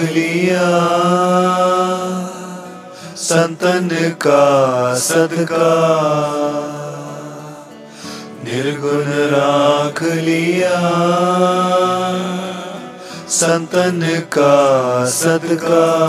लिया। संतन का सदका। निर्गुण राख लिया। संतन का सदका।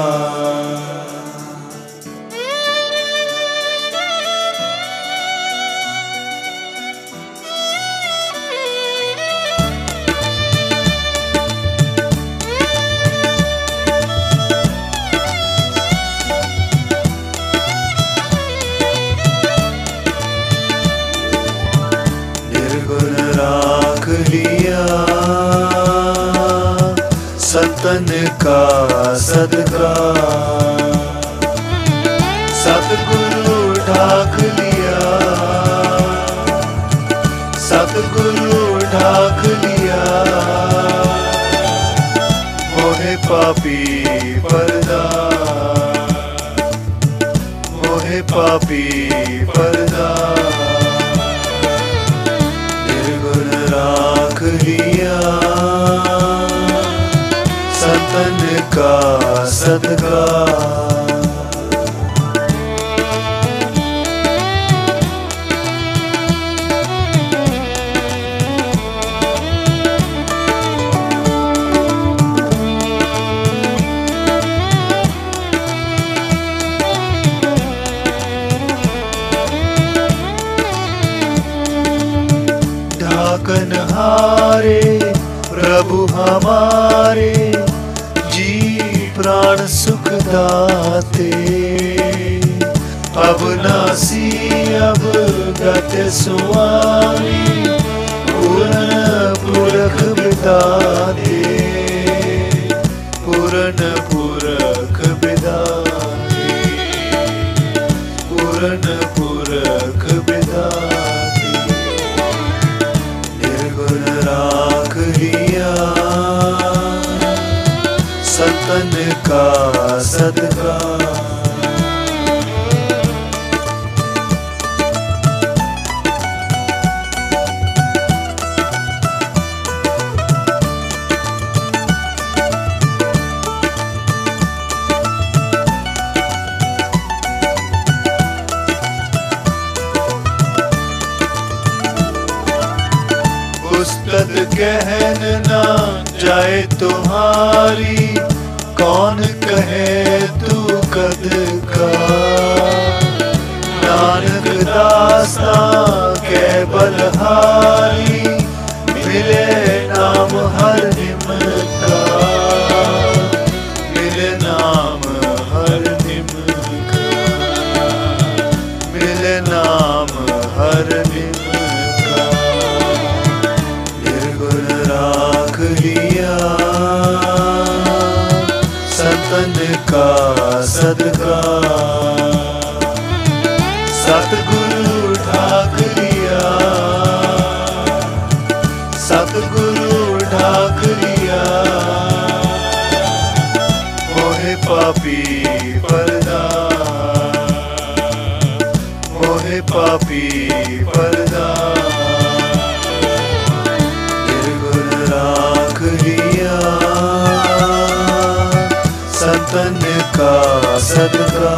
संतन का सदका। सतगुरु ढाक लिया। सतगुरु ढाक लिया। मोहे पापी पर्दा। मोहे पापी पर्दा। सदका। ढाकन हारे प्रभु हमारे प्राण सुख दाते। अब नासी अब गत सुआमी पूर्ण पुरख बिदाते संतन का सदका। पुस्तक कहन ना जाए तुम्हारी, कौन कहे तू कद का? नानक दासा के बलहारी मिले नाम सदका सतगुरु ढाक लिया सतगुरु ढाक लिया मोहे पापी पर्दा। मोहे पापी पर्दा। राख लिया संतन का सदका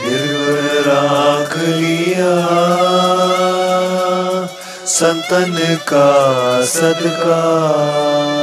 निर्गुण राख लिया संतन का सदका।